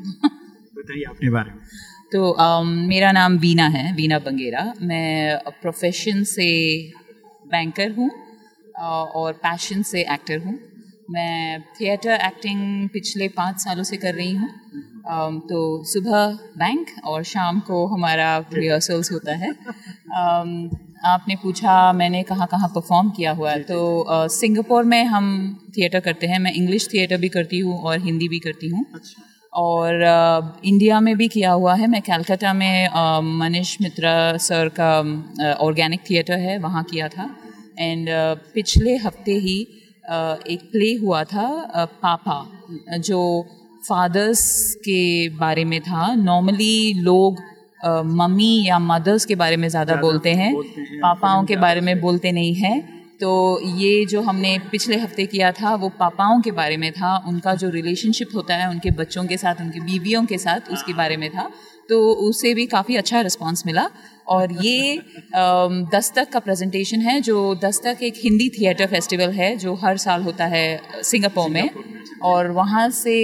Speaker 8: बताइए अपने बारे में। *laughs*
Speaker 15: तो मेरा नाम वीना है वीना बंगेरा। मैं प्रोफेशन से बैंकर हूँ और पैशन से एक्टर हूँ। मैं थिएटर एक्टिंग पिछले पाँच सालों से कर रही हूँ। अम, तो सुबह बैंक और शाम को हमारा रिहर्सल्स होता है। अम, आपने पूछा मैंने कहाँ कहाँ परफॉर्म किया हुआ है। तो सिंगापुर में हम थिएटर करते हैं। मैं इंग्लिश थिएटर भी करती हूँ और हिंदी भी करती हूँ। और अ, इंडिया में भी किया हुआ है। मैं कैलकाटा में मनीष मित्रा सर का ऑर्गेनिक थिएटर है। वहाँ किया था। एंड पिछले हफ़्ते ही एक प्ले हुआ था पापा जो फादर्स के बारे में था। नॉर्मली लोग मम्मी या मदर्स के बारे में ज़्यादा बोलते हैं। पापाओं के बारे में बोलते नहीं हैं। तो ये जो हमने पिछले हफ़्ते किया था वो पापाओं के बारे में था। उनका जो रिलेशनशिप होता है उनके बच्चों के साथ उनकी बीवियों के साथ उसके बारे में था। तो उसे भी काफ़ी अच्छा रिस्पॉन्स मिला। और ये दस्तक का प्रेजेंटेशन है जो दस्तक एक हिंदी थिएटर फेस्टिवल है जो हर साल होता है सिंगापुर में। और वहाँ से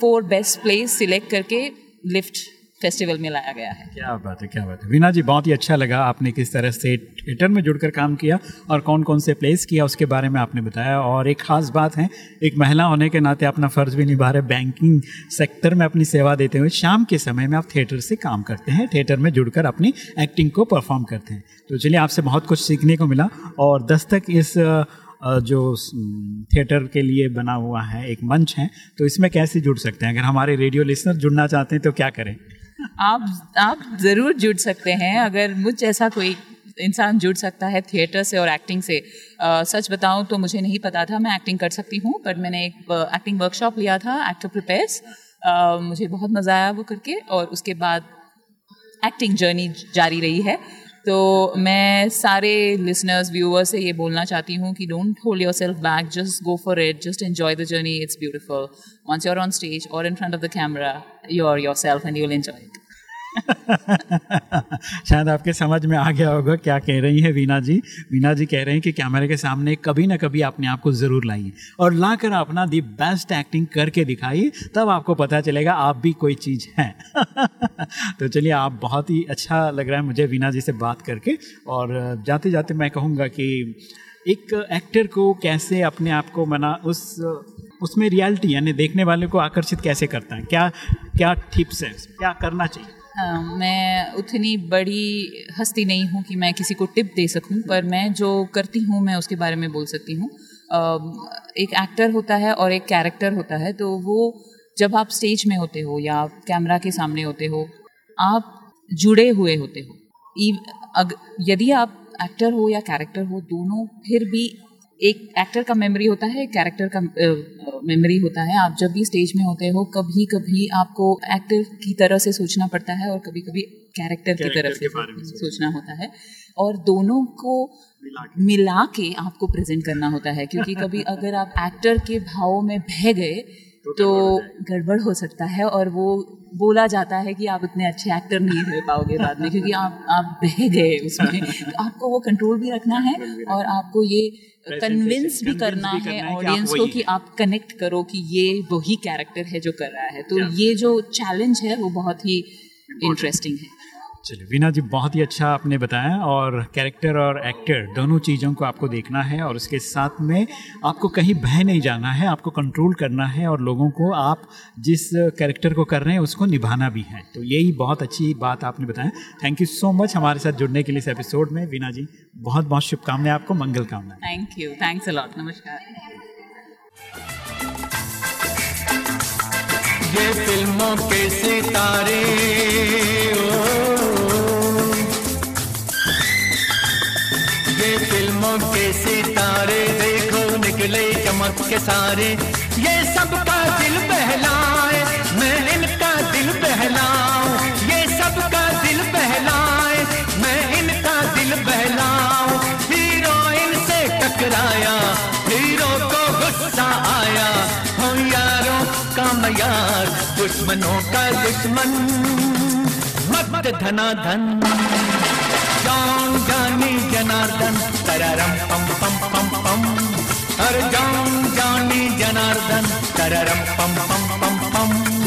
Speaker 15: फोर बेस्ट प्लेस सिलेक्ट करके लिफ्ट फेस्टिवल में लाया गया है।
Speaker 8: क्या बात है, क्या बात है। वीना जी, बहुत ही अच्छा लगा आपने किस तरह से थिएटर में जुड़कर काम किया और कौन कौन से प्लेस किया उसके बारे में आपने बताया। और एक खास बात है, एक महिला होने के नाते अपना फ़र्ज़ भी निभा रहे, बैंकिंग सेक्टर में अपनी सेवा देते हुए शाम के समय में आप थिएटर से काम करते हैं, थिएटर में जुड़कर अपनी एक्टिंग को परफॉर्म करते हैं। तो चलिए, आपसे बहुत कुछ सीखने को मिला और दस्तक इस जो थिएटर के लिए बना हुआ है, एक मंच है तो इसमें कैसे जुड़ सकते हैं? अगर हमारे रेडियो लिसनर जुड़ना चाहते हैं तो क्या करें?
Speaker 15: आप आप ज़रूर जुड़ सकते हैं। अगर मुझ जैसा कोई इंसान जुड़ सकता है थिएटर से और एक्टिंग से आ, सच बताऊँ तो मुझे नहीं पता था मैं एक्टिंग कर सकती हूँ पर मैंने एक एक्टिंग वर्कशॉप लिया था एक्टर प्रिपेयर्स मुझे बहुत मज़ा आया वो करके और उसके बाद एक्टिंग जर्नी जारी रही है। तो मैं सारे लिसनर्स व्यूअर्स से ये बोलना चाहती हूँ कि don't hold yourself back just go for it just enjoy the journey it's beautiful once you are on stage और in front of the camera you are yourself and you will enjoy it *laughs*
Speaker 8: शायद आपके समझ में आ गया होगा क्या कह रही है वीना जी। वीना जी कह रहे हैं कि कैमरे के सामने कभी ना कभी अपने आप को ज़रूर लाइए और ला कर अपना दी बेस्ट एक्टिंग करके दिखाइए, तब आपको पता चलेगा आप भी कोई चीज़ हैं। *laughs* तो चलिए, आप बहुत ही अच्छा लग रहा है मुझे वीना जी से बात करके और जाते जाते मैं कहूँगा कि एक एक्टर को कैसे अपने आप को मना उस, उसमें रियलिटी यानी देखने वाले को आकर्षित कैसे करता है? क्या क्या टिप्स है? क्या करना चाहिए?
Speaker 15: मैं उतनी बड़ी हस्ती नहीं हूँ कि मैं किसी को टिप दे सकूँ, पर मैं जो करती हूँ, मैं उसके बारे में बोल सकती हूँ। एक एक्टर होता है और एक कैरेक्टर होता है तो वो जब आप स्टेज में होते हो या कैमरा के सामने होते हो, आप जुड़े हुए होते हो। यदि आप एक्टर हो या कैरेक्टर हो, दोनों फिर भी एक एक्टर का मेमोरी होता है एक कैरेक्टर का मेमोरी होता है। आप जब भी स्टेज में होते हो कभी कभी आपको एक्टर की तरह से सोचना पड़ता है और कभी कभी कैरेक्टर की
Speaker 8: तरह
Speaker 15: तरफ़ से सोचना। होता है। और दोनों को मिला के। आपको प्रेजेंट करना होता है। क्योंकि कभी *laughs* अगर आप एक्टर के भाव में बह गए तो गड़बड़ हो सकता है और वो बोला जाता है कि आप इतने अच्छे एक्टर नहीं रह पाओगे बाद में क्योंकि आप आप बह गए उसमें। तो आपको वो कंट्रोल भी रखना है और आपको ये कन्विंस भी करना
Speaker 8: भी
Speaker 15: है ऑडियंस को कि आप कनेक्ट करो कि ये वही कैरेक्टर है जो कर रहा है। तो ये जो चैलेंज है वो बहुत ही इंटरेस्टिंग है।
Speaker 8: चलिए वीना जी बहुत ही अच्छा आपने बताया और कैरेक्टर और एक्टर दोनों चीज़ों को आपको देखना है और उसके साथ में आपको कहीं बह नहीं जाना है आपको कंट्रोल करना है और लोगों को आप जिस कैरेक्टर को कर रहे हैं उसको निभाना भी है। तो यही बहुत अच्छी बात आपने बताया। थैंक यू सो मच हमारे साथ जुड़ने के लिए इस एपिसोड में। वीना जी बहुत बहुत शुभकामनाएँ आपको मंगल कामना।
Speaker 15: थैंक यू थैंक्स अलॉट नमस्कार।
Speaker 12: ये फ़िल्मों के सितारे ओ, फ़िल्मों के सितारे देखो, निकले चमक के सारे। ये सबका दिल बहलाए, मैं इनका दिल बहलाऊं। ये सबका दिल बहलाए, मैं इनका दिल बहलाऊं। हीरोइन से टकराया, हीरो को गुस्सा आया। हो यारों का मयार, दुश्मनों का दुश्मन। मत धना धन जान जानी जनार्दन, तररम पम पम पम पम। हर जान जानी जनार्दन, तररम पम पम पम पम।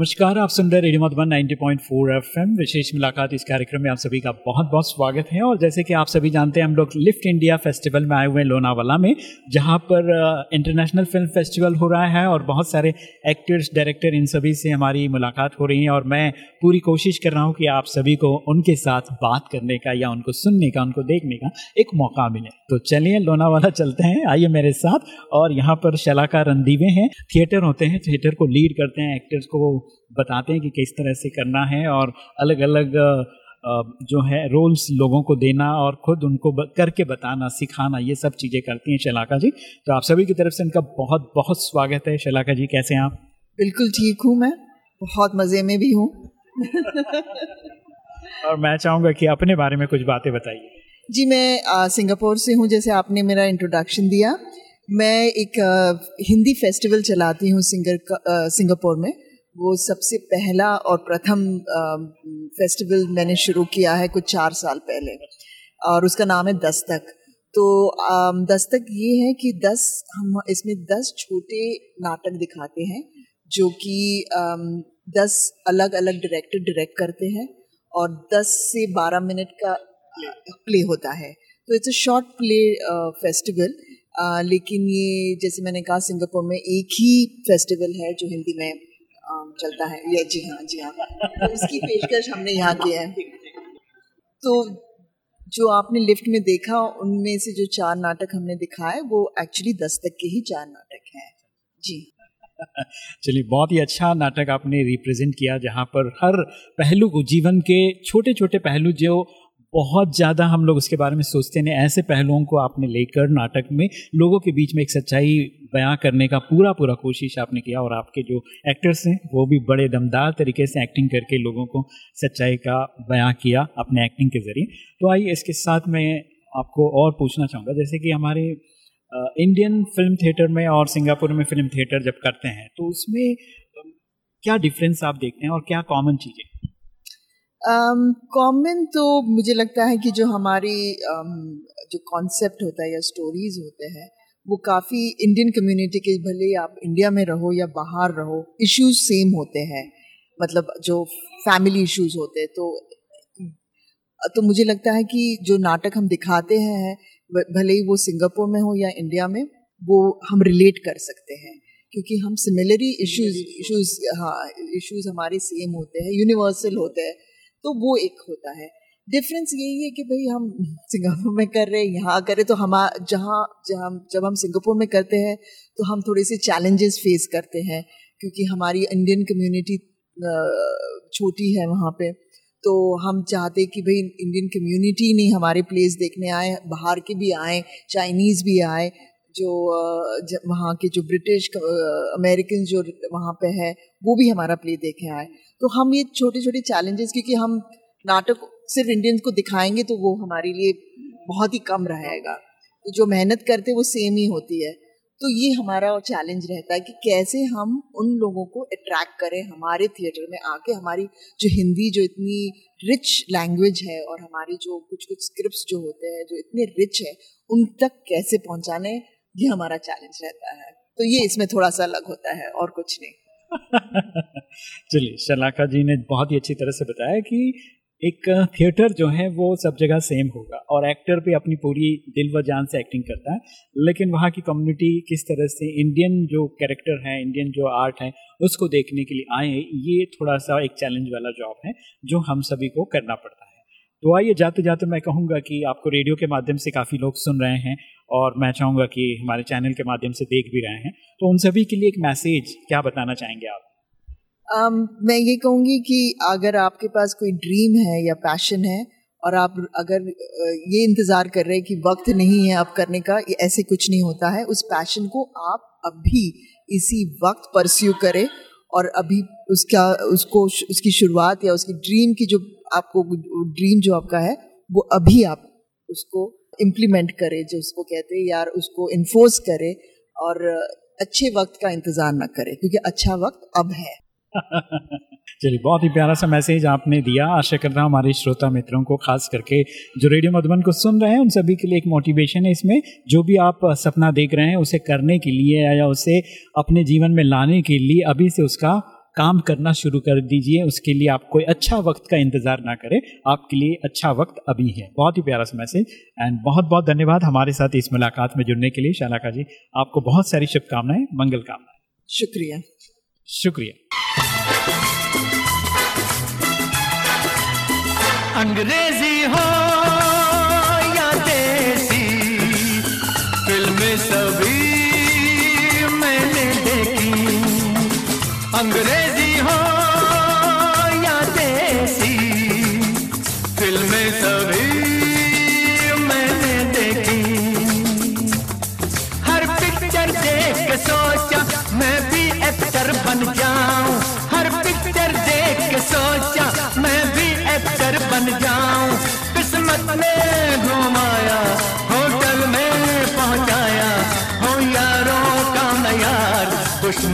Speaker 8: नमस्कार, आप सुन रहे रेडियो मधुबन 90.4 एफएम। विशेष मुलाकात इस कार्यक्रम में आप सभी का बहुत बहुत स्वागत है। और जैसे कि आप सभी जानते हैं, हम लोग लिफ्ट इंडिया फेस्टिवल में आए हुए हैं लोनावाला में, जहाँ पर इंटरनेशनल फ़िल्म फेस्टिवल हो रहा है और बहुत सारे एक्टर्स, डायरेक्टर इन सभी से हमारी मुलाकात हो रही है। और मैं पूरी कोशिश कर रहा हूँ कि आप सभी को उनके साथ बात करने का या उनको सुनने का, उनको देखने का एक मौका मिले। तो चलिए, लोनावाला चलते हैं। आइए मेरे साथ। और यहाँ पर शलाका रंधीवे हैं। थिएटर होते हैं। थिएटर को लीड करते हैं एक्टर्स को। बताते हैं कि किस तरह से करना है और अलग अलग जो है रोल्स लोगों को देना और खुद उनको करके बताना सिखाना ये सब चीज़ें करती हैं शलाका जी। तो आप सभी की तरफ़ से इनका बहुत बहुत स्वागत है। शलाका जी कैसे हैं आप?
Speaker 2: बिल्कुल ठीक हूँ मैं। बहुत मज़े में भी हूँ। *laughs*
Speaker 8: और मैं चाहूँगा कि अपने बारे में कुछ बातें बताइए।
Speaker 2: जी मैं सिंगापुर से हूँ। जैसे आपने मेरा इंट्रोडक्शन दिया मैं एक आ, हिंदी फेस्टिवल चलाती हूँ सिंगर सिंगापुर में। वो सबसे पहला और प्रथम फेस्टिवल मैंने शुरू किया है कुछ चार साल पहले, और उसका नाम है दस्तक। तो दस्तक ये है कि दस, हम इसमें दस छोटे नाटक दिखाते हैं, जो कि दस अलग अलग डायरेक्टर डायरेक्ट करते हैं, और दस से बारह मिनट का प्ले होता है। तो it's a short play festival लेकिन ये, जैसे मैंने कहा, सिंगापुर में एक ही फेस्टिवल है जो हिंदी में चलता है। ये जी हाँ जी हाँ। तो उसकी पेशकश हमने यहाँ की है। तो जो आपने लिफ्ट में देखा, उनमें से जो चार नाटक हमने दिखाए, वो एक्चुअली दस्तक के ही चार नाटक हैं। जी।
Speaker 8: चलिए, बहुत ही अच्छा नाटक आपने रिप्रेजेंट किया, जहाँ पर हर पहलू को, जीवन के छोटे छोटे पहलू जो बहुत ज़्यादा हम लोग उसके बारे में सोचते नहीं ऐसे पहलुओं को आपने लेकर नाटक में लोगों के बीच में एक सच्चाई बयां करने का पूरा पूरा कोशिश आपने किया और आपके जो एक्टर्स हैं, वो भी बड़े दमदार तरीके से एक्टिंग करके लोगों को सच्चाई का बयां किया अपने एक्टिंग के ज़रिए। तो आइए इसके साथ मैं आपको और पूछना चाहूँगा। जैसे कि हमारे इंडियन फ़िल्म थिएटर में और सिंगापुर में फ़िल्म थिएटर जब करते हैं तो उसमें क्या डिफरेंस आप देखते हैं और क्या कॉमन चीज़ें
Speaker 2: कॉमन तो मुझे लगता है कि जो हमारी um, जो कॉन्सेप्ट होता है या स्टोरीज होते हैं वो काफ़ी इंडियन कम्युनिटी के भले ही आप इंडिया में रहो या बाहर रहो इश्यूज़ सेम होते हैं। मतलब जो फैमिली इश्यूज़ होते हैं तो तो मुझे लगता है कि जो नाटक हम दिखाते हैं भले ही वो सिंगापुर में हो या इंडिया में वो हम रिलेट कर सकते हैं। क्योंकि हम सिमिलरी इश्यूज़ इश्यूज़ हाँ इश्यूज़ हमारे सेम होते हैं यूनिवर्सल होते हैं। तो वो एक होता है। डिफरेंस यही है कि भाई हम सिंगापुर में कर रहे हैं, यहाँ कर तो हम जहाँ जहाँ जब हम सिंगापुर में करते हैं तो हम थोड़े से चैलेंजेस फेस करते हैं, क्योंकि हमारी इंडियन कम्युनिटी छोटी है वहाँ पे तो हम चाहते कि भाई इंडियन कम्युनिटी नहीं हमारे प्लेस देखने आए, बाहर के भी आए चाइनीज़ भी आए, जो वहाँ के जो ब्रिटिश अमेरिकन जो वहाँ पे है, वो भी हमारा प्ले देखे आए। तो हम ये छोटे छोटे चैलेंजेस क्योंकि हम नाटक सिर्फ़ इंडियंस को दिखाएँगे तो वो हमारे लिए बहुत ही कम रहेगा। तो जो मेहनत करते वो सेम ही होती है। तो ये हमारा चैलेंज रहता है कि कैसे हम उन लोगों को अट्रैक्ट करें, हमारे थिएटर में आके हमारी जो हिंदी, जो इतनी रिच लैंग्वेज है और हमारी जो कुछ कुछ स्क्रिप्ट्स जो होते हैं, जो इतने रिच है, उन तक कैसे पहुँचाने, ये हमारा चैलेंज रहता है। तो ये इसमें थोड़ा सा अलग होता है और कुछ नहीं। *laughs*
Speaker 8: चलिए, शलाका जी ने बहुत ही अच्छी तरह से बताया कि एक थिएटर जो है वो सब जगह सेम होगा और एक्टर भी अपनी पूरी दिल व जान से एक्टिंग करता है, लेकिन वहाँ की कम्युनिटी किस तरह से इंडियन जो कैरेक्टर है इंडियन जो आर्ट है, उसको देखने के लिए आए, ये थोड़ा सा एक चैलेंज वाला जॉब है जो हम सभी को करना पड़ता है। तो आइए जाते जाते मैं कहूँगा कि आपको रेडियो के माध्यम से काफ़ी लोग सुन रहे हैं और मैं चाहूँगा कि हमारे चैनल के माध्यम से देख भी रहे हैं। तो उन सभी के लिए एक मैसेज क्या बताना चाहेंगे आप?
Speaker 2: Um, मैं ये कहूँगी कि अगर आपके पास कोई ड्रीम है या पैशन है और आप अगर ये इंतज़ार कर रहे हैं कि वक्त नहीं है अब करने का ये ऐसे कुछ नहीं होता है। उस पैशन को आप अभी इसी वक्त परस्यू करें और अभी उसका उसको उसकी शुरुआत या उसकी ड्रीम की जो आपको ड्रीम जो आपका है वो अभी आप उसको इम्प्लीमेंट करें, जो उसको कहते हैं यार उसको इन्फोर्स करें और अच्छे वक्त का इंतज़ार ना करें, क्योंकि अच्छा वक्त अब है। *laughs*
Speaker 8: चलिए, बहुत ही प्यारा सा मैसेज आपने दिया। आशा करता हूँ हमारे श्रोता मित्रों को, खास करके जो रेडियो मधुबन को सुन रहे हैं, उन सभी के लिए एक मोटिवेशन है इसमें। जो भी आप सपना देख रहे हैं, उसे करने के लिए या उसे अपने जीवन में लाने के लिए, अभी से उसका काम करना शुरू कर दीजिए उसके लिए आप कोई अच्छा वक्त का इंतज़ार ना करें। आपके लिए अच्छा वक्त अभी है। बहुत ही प्यारा सा मैसेज। एंड बहुत बहुत धन्यवाद हमारे साथ इस मुलाकात में जुड़ने के लिए। शालाका जी आपको बहुत सारी शुभकामनाएँ। मंगल कामनाएँ।
Speaker 2: शुक्रिया।
Speaker 8: शुक्रिया।
Speaker 12: अंग्रेज़ी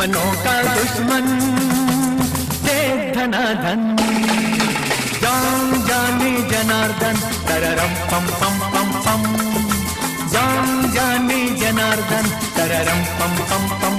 Speaker 12: दुश्मनों का दुश्मन धनाधन। जान जाने जनार्दन, तररम पम पम पम पम। जान जाने जनार्दन, तररम पम पम।